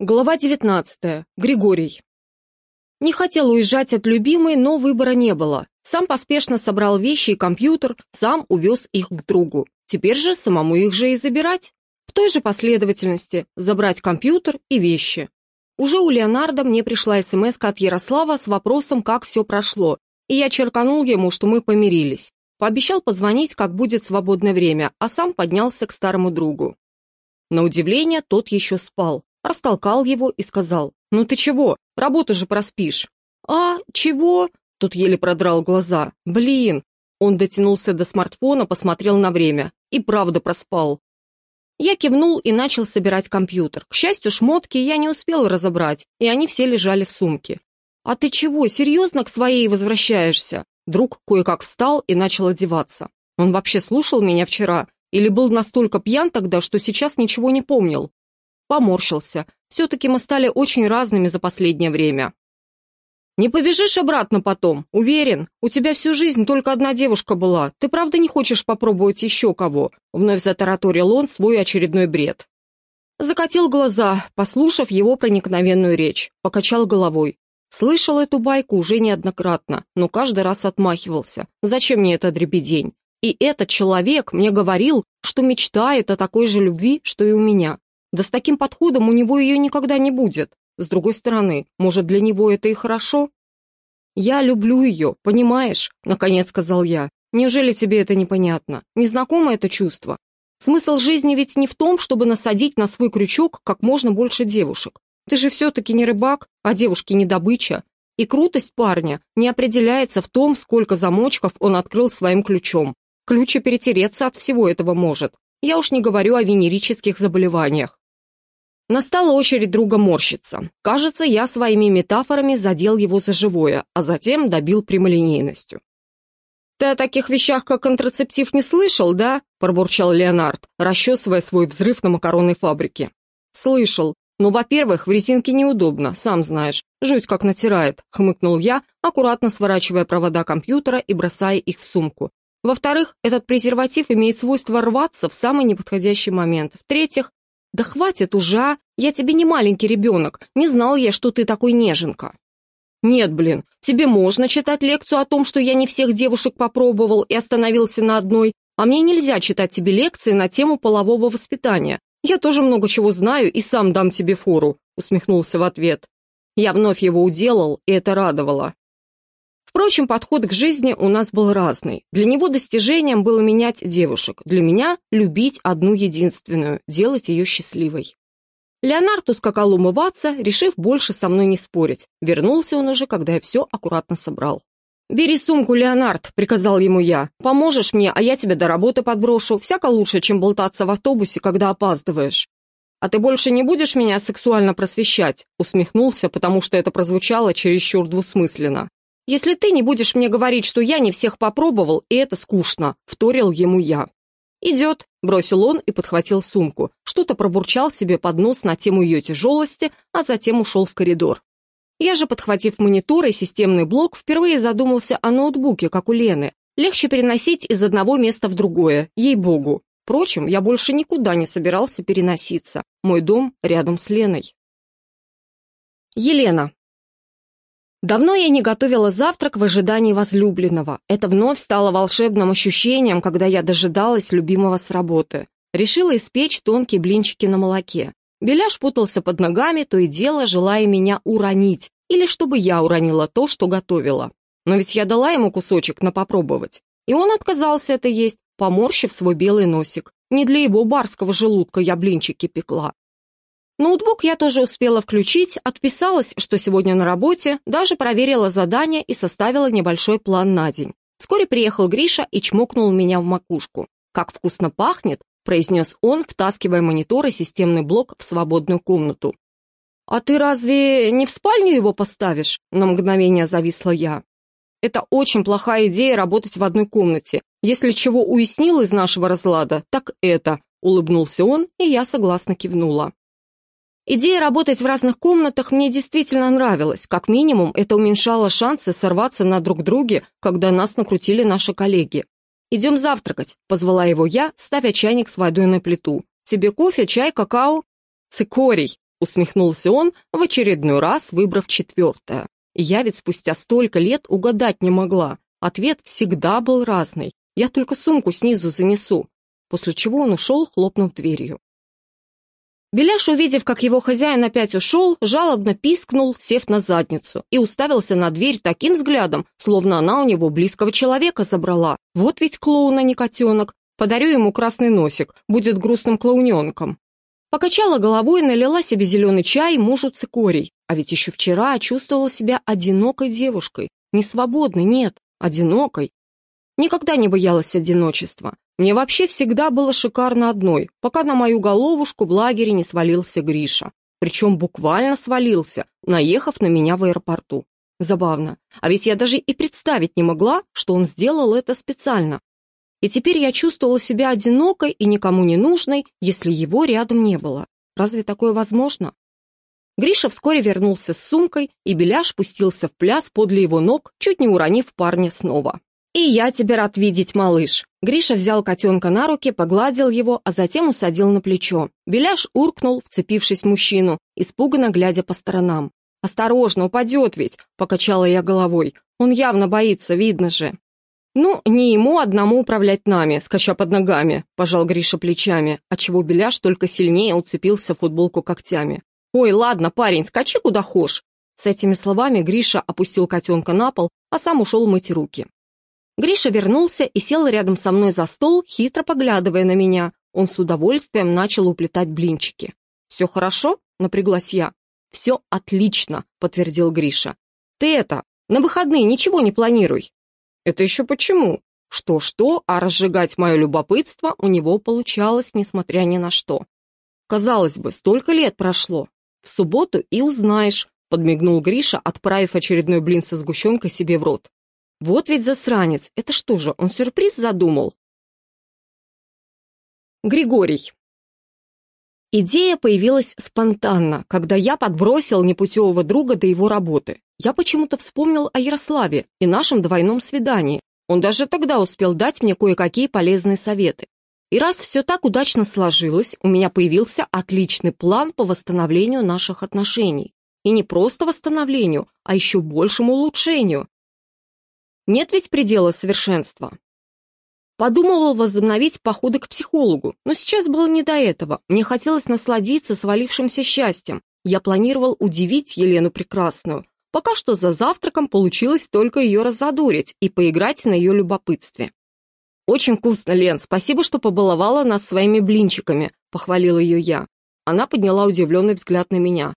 Глава 19. Григорий. Не хотел уезжать от любимой, но выбора не было. Сам поспешно собрал вещи и компьютер, сам увез их к другу. Теперь же самому их же и забирать. В той же последовательности забрать компьютер и вещи. Уже у Леонардо мне пришла смс от Ярослава с вопросом, как все прошло, и я черканул ему, что мы помирились. Пообещал позвонить, как будет свободное время, а сам поднялся к старому другу. На удивление, тот еще спал растолкал его и сказал, «Ну ты чего? Работу же проспишь». «А, чего?» Тут еле продрал глаза. «Блин!» Он дотянулся до смартфона, посмотрел на время. И правда проспал. Я кивнул и начал собирать компьютер. К счастью, шмотки я не успел разобрать, и они все лежали в сумке. «А ты чего, серьезно к своей возвращаешься?» Друг кое-как встал и начал одеваться. Он вообще слушал меня вчера или был настолько пьян тогда, что сейчас ничего не помнил. Поморщился. Все-таки мы стали очень разными за последнее время. «Не побежишь обратно потом, уверен. У тебя всю жизнь только одна девушка была. Ты правда не хочешь попробовать еще кого?» Вновь затараторил он свой очередной бред. Закатил глаза, послушав его проникновенную речь. Покачал головой. Слышал эту байку уже неоднократно, но каждый раз отмахивался. Зачем мне эта дребедень? И этот человек мне говорил, что мечтает о такой же любви, что и у меня. Да с таким подходом у него ее никогда не будет. С другой стороны, может, для него это и хорошо? «Я люблю ее, понимаешь?» — наконец сказал я. «Неужели тебе это непонятно? Незнакомо это чувство? Смысл жизни ведь не в том, чтобы насадить на свой крючок как можно больше девушек. Ты же все-таки не рыбак, а девушки не добыча. И крутость парня не определяется в том, сколько замочков он открыл своим ключом. Ключ и перетереться от всего этого может. Я уж не говорю о венерических заболеваниях. Настала очередь друга морщиться. Кажется, я своими метафорами задел его за живое, а затем добил прямолинейностью. «Ты о таких вещах, как контрацептив, не слышал, да?» – пробурчал Леонард, расчесывая свой взрыв на макаронной фабрике. «Слышал. Но, во-первых, в резинке неудобно, сам знаешь. Жуть как натирает», – хмыкнул я, аккуратно сворачивая провода компьютера и бросая их в сумку. Во-вторых, этот презерватив имеет свойство рваться в самый неподходящий момент. В-третьих, «Да хватит уже, а! Я тебе не маленький ребенок, не знал я, что ты такой неженка». «Нет, блин, тебе можно читать лекцию о том, что я не всех девушек попробовал и остановился на одной, а мне нельзя читать тебе лекции на тему полового воспитания. Я тоже много чего знаю и сам дам тебе фору», — усмехнулся в ответ. Я вновь его уделал, и это радовало. Впрочем, подход к жизни у нас был разный. Для него достижением было менять девушек, для меня – любить одну единственную, делать ее счастливой. Леонард ускакал умываться, решив больше со мной не спорить. Вернулся он уже, когда я все аккуратно собрал. «Бери сумку, Леонард», — приказал ему я. «Поможешь мне, а я тебя до работы подброшу. Всяко лучше, чем болтаться в автобусе, когда опаздываешь». «А ты больше не будешь меня сексуально просвещать?» — усмехнулся, потому что это прозвучало чересчур двусмысленно. «Если ты не будешь мне говорить, что я не всех попробовал, и это скучно», — вторил ему я. «Идет», — бросил он и подхватил сумку. Что-то пробурчал себе под нос на тему ее тяжелости, а затем ушел в коридор. Я же, подхватив монитор и системный блок, впервые задумался о ноутбуке, как у Лены. Легче переносить из одного места в другое, ей-богу. Впрочем, я больше никуда не собирался переноситься. Мой дом рядом с Леной. Елена. Давно я не готовила завтрак в ожидании возлюбленного. Это вновь стало волшебным ощущением, когда я дожидалась любимого с работы. Решила испечь тонкие блинчики на молоке. Беляш путался под ногами, то и дело, желая меня уронить, или чтобы я уронила то, что готовила. Но ведь я дала ему кусочек на попробовать. И он отказался это есть, поморщив свой белый носик. Не для его барского желудка я блинчики пекла. Ноутбук я тоже успела включить, отписалась, что сегодня на работе, даже проверила задание и составила небольшой план на день. Вскоре приехал Гриша и чмокнул меня в макушку. «Как вкусно пахнет!» – произнес он, втаскивая монитор и системный блок в свободную комнату. «А ты разве не в спальню его поставишь?» – на мгновение зависла я. «Это очень плохая идея работать в одной комнате. Если чего уяснил из нашего разлада, так это», – улыбнулся он, и я согласно кивнула. Идея работать в разных комнатах мне действительно нравилась. Как минимум, это уменьшало шансы сорваться на друг друге, когда нас накрутили наши коллеги. «Идем завтракать», — позвала его я, ставя чайник с водой на плиту. «Тебе кофе, чай, какао?» «Цикорий», — усмехнулся он, в очередной раз выбрав четвертое. Я ведь спустя столько лет угадать не могла. Ответ всегда был разный. Я только сумку снизу занесу. После чего он ушел, хлопнув дверью. Беляш, увидев, как его хозяин опять ушел, жалобно пискнул, сев на задницу, и уставился на дверь таким взглядом, словно она у него близкого человека забрала. Вот ведь клоун, а не котенок. Подарю ему красный носик, будет грустным клоуненком. Покачала головой налила себе зеленый чай мужу цикорий. А ведь еще вчера чувствовала себя одинокой девушкой. Не свободной, нет, одинокой. Никогда не боялась одиночества. Мне вообще всегда было шикарно одной, пока на мою головушку в лагере не свалился Гриша. Причем буквально свалился, наехав на меня в аэропорту. Забавно. А ведь я даже и представить не могла, что он сделал это специально и теперь я чувствовала себя одинокой и никому не нужной, если его рядом не было. Разве такое возможно? Гриша вскоре вернулся с сумкой, и Беляш пустился в пляс подле его ног, чуть не уронив парня снова. «И я тебя рад видеть, малыш!» Гриша взял котенка на руки, погладил его, а затем усадил на плечо. Беляш уркнул, вцепившись в мужчину, испуганно глядя по сторонам. «Осторожно, упадет ведь!» — покачала я головой. «Он явно боится, видно же!» «Ну, не ему одному управлять нами, скача под ногами», — пожал Гриша плечами, отчего Беляш только сильнее уцепился в футболку когтями. «Ой, ладно, парень, скачи куда хошь». С этими словами Гриша опустил котенка на пол, а сам ушел мыть руки. Гриша вернулся и сел рядом со мной за стол, хитро поглядывая на меня. Он с удовольствием начал уплетать блинчики. «Все хорошо?» — напряглась я. «Все отлично», — подтвердил Гриша. «Ты это, на выходные ничего не планируй». Это еще почему? Что-что, а разжигать мое любопытство у него получалось, несмотря ни на что. Казалось бы, столько лет прошло. В субботу и узнаешь, подмигнул Гриша, отправив очередной блин со сгущенкой себе в рот. Вот ведь засранец, это что же, он сюрприз задумал? Григорий. Идея появилась спонтанно, когда я подбросил непутевого друга до его работы. Я почему-то вспомнил о Ярославе и нашем двойном свидании. Он даже тогда успел дать мне кое-какие полезные советы. И раз все так удачно сложилось, у меня появился отличный план по восстановлению наших отношений. И не просто восстановлению, а еще большему улучшению. Нет ведь предела совершенства. Подумывал возобновить походы к психологу, но сейчас было не до этого. Мне хотелось насладиться свалившимся счастьем. Я планировал удивить Елену Прекрасную. Пока что за завтраком получилось только ее разодорить и поиграть на ее любопытстве. «Очень вкусно, Лен, спасибо, что побаловала нас своими блинчиками», — похвалила ее я. Она подняла удивленный взгляд на меня.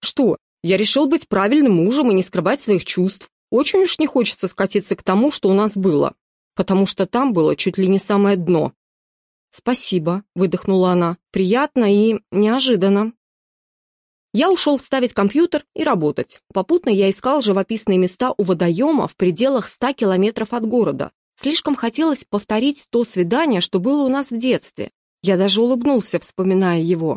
«Что, я решил быть правильным мужем и не скрывать своих чувств. Очень уж не хочется скатиться к тому, что у нас было потому что там было чуть ли не самое дно. «Спасибо», — выдохнула она, — «приятно и неожиданно». Я ушел ставить компьютер и работать. Попутно я искал живописные места у водоема в пределах ста километров от города. Слишком хотелось повторить то свидание, что было у нас в детстве. Я даже улыбнулся, вспоминая его.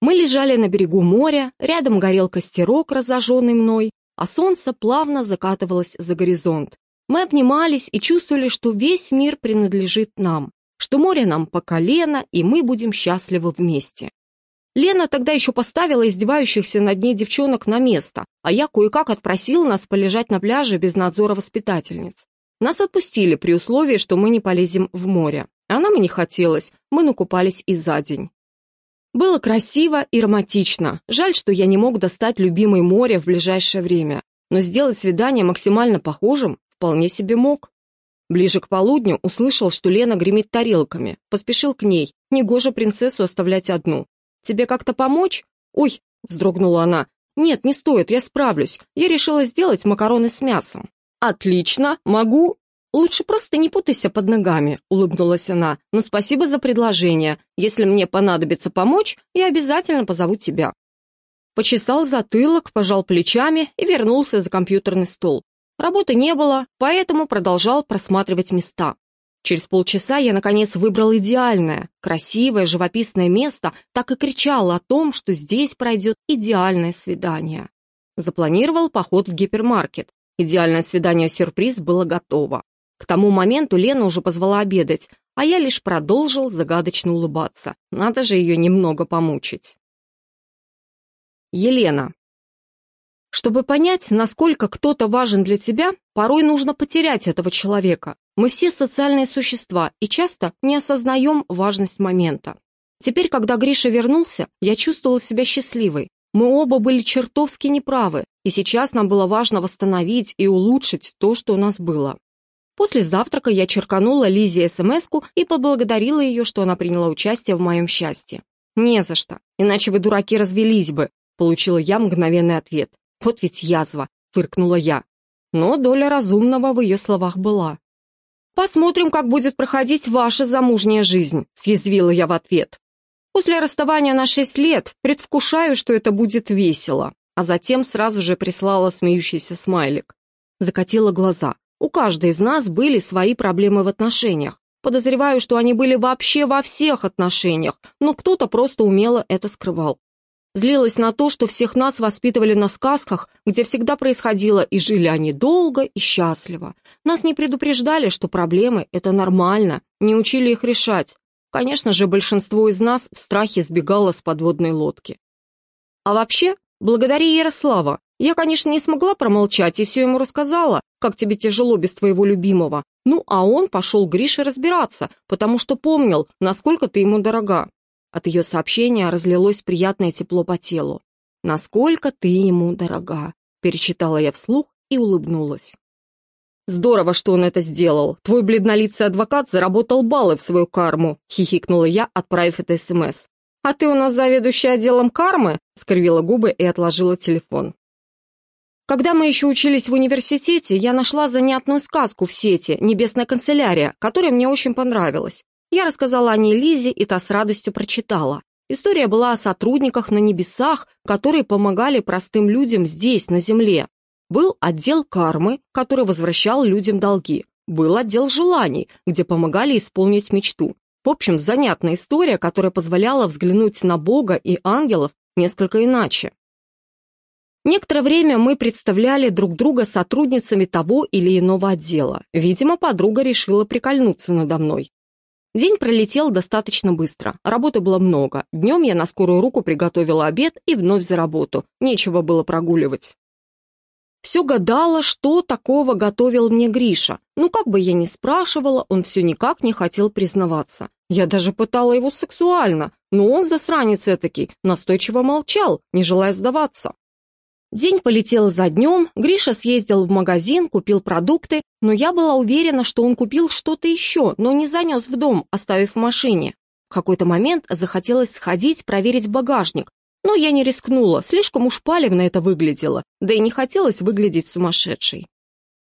Мы лежали на берегу моря, рядом горел костерок, разожженный мной, а солнце плавно закатывалось за горизонт. Мы обнимались и чувствовали, что весь мир принадлежит нам, что море нам по колено, и мы будем счастливы вместе. Лена тогда еще поставила издевающихся над ней девчонок на место, а я кое-как отпросила нас полежать на пляже без надзора воспитательниц. Нас отпустили при условии, что мы не полезем в море. А нам и не хотелось, мы накупались и за день. Было красиво и романтично. Жаль, что я не мог достать любимое море в ближайшее время. Но сделать свидание максимально похожим Вполне себе мог. Ближе к полудню услышал, что Лена гремит тарелками. Поспешил к ней. Негоже принцессу оставлять одну. «Тебе как-то помочь?» «Ой!» — вздрогнула она. «Нет, не стоит, я справлюсь. Я решила сделать макароны с мясом». «Отлично! Могу!» «Лучше просто не путайся под ногами», — улыбнулась она. «Но спасибо за предложение. Если мне понадобится помочь, я обязательно позову тебя». Почесал затылок, пожал плечами и вернулся за компьютерный стол. Работы не было, поэтому продолжал просматривать места. Через полчаса я, наконец, выбрал идеальное, красивое, живописное место, так и кричал о том, что здесь пройдет идеальное свидание. Запланировал поход в гипермаркет. Идеальное свидание-сюрприз было готово. К тому моменту Лена уже позвала обедать, а я лишь продолжил загадочно улыбаться. Надо же ее немного помучить. Елена. Чтобы понять, насколько кто-то важен для тебя, порой нужно потерять этого человека. Мы все социальные существа и часто не осознаем важность момента. Теперь, когда Гриша вернулся, я чувствовала себя счастливой. Мы оба были чертовски неправы, и сейчас нам было важно восстановить и улучшить то, что у нас было. После завтрака я черканула Лизе смс и поблагодарила ее, что она приняла участие в моем счастье. «Не за что, иначе вы, дураки, развелись бы», получила я мгновенный ответ. «Вот ведь язва», фыркнула я. Но доля разумного в ее словах была. «Посмотрим, как будет проходить ваша замужняя жизнь», съязвила я в ответ. «После расставания на шесть лет предвкушаю, что это будет весело», а затем сразу же прислала смеющийся смайлик. Закатила глаза. У каждой из нас были свои проблемы в отношениях. Подозреваю, что они были вообще во всех отношениях, но кто-то просто умело это скрывал. Злилась на то, что всех нас воспитывали на сказках, где всегда происходило, и жили они долго и счастливо. Нас не предупреждали, что проблемы — это нормально, не учили их решать. Конечно же, большинство из нас в страхе сбегало с подводной лодки. А вообще, благодаря Ярослава, я, конечно, не смогла промолчать и все ему рассказала, как тебе тяжело без твоего любимого. Ну, а он пошел Грише разбираться, потому что помнил, насколько ты ему дорога. От ее сообщения разлилось приятное тепло по телу. «Насколько ты ему дорога», — перечитала я вслух и улыбнулась. «Здорово, что он это сделал. Твой бледнолицый адвокат заработал баллы в свою карму», — хихикнула я, отправив это СМС. «А ты у нас заведующая отделом кармы?» — скривила губы и отложила телефон. Когда мы еще учились в университете, я нашла занятную сказку в сети «Небесная канцелярия», которая мне очень понравилась. Я рассказала о ней Лизе, и та с радостью прочитала. История была о сотрудниках на небесах, которые помогали простым людям здесь, на земле. Был отдел кармы, который возвращал людям долги. Был отдел желаний, где помогали исполнить мечту. В общем, занятная история, которая позволяла взглянуть на Бога и ангелов несколько иначе. Некоторое время мы представляли друг друга сотрудницами того или иного отдела. Видимо, подруга решила прикольнуться надо мной. День пролетел достаточно быстро, работы было много. Днем я на скорую руку приготовила обед и вновь за работу. Нечего было прогуливать. Все гадала, что такого готовил мне Гриша. Ну, как бы я ни спрашивала, он все никак не хотел признаваться. Я даже пытала его сексуально, но он, засранец этакий, настойчиво молчал, не желая сдаваться. День полетел за днем, Гриша съездил в магазин, купил продукты, но я была уверена, что он купил что-то еще, но не занес в дом, оставив в машине. В какой-то момент захотелось сходить, проверить багажник, но я не рискнула, слишком уж палевно это выглядело, да и не хотелось выглядеть сумасшедшей.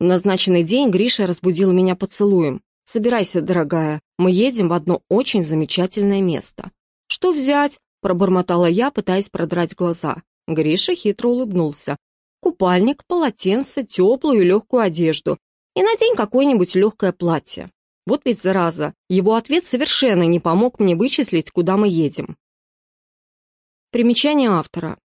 В назначенный день Гриша разбудил меня поцелуем. «Собирайся, дорогая, мы едем в одно очень замечательное место». «Что взять?» – пробормотала я, пытаясь продрать глаза. Гриша хитро улыбнулся. «Купальник, полотенце, теплую легкую одежду. И надень какое-нибудь легкое платье». Вот ведь зараза, его ответ совершенно не помог мне вычислить, куда мы едем. Примечание автора.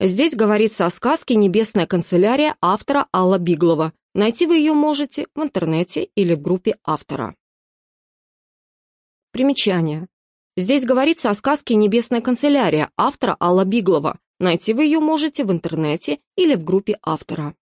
Здесь говорится о сказке «Небесная канцелярия» автора Алла Биглова. Найти вы ее можете в интернете или в группе автора. Примечание. Здесь говорится о сказке «Небесная канцелярия» автора Алла Биглова. Найти вы ее можете в интернете или в группе автора.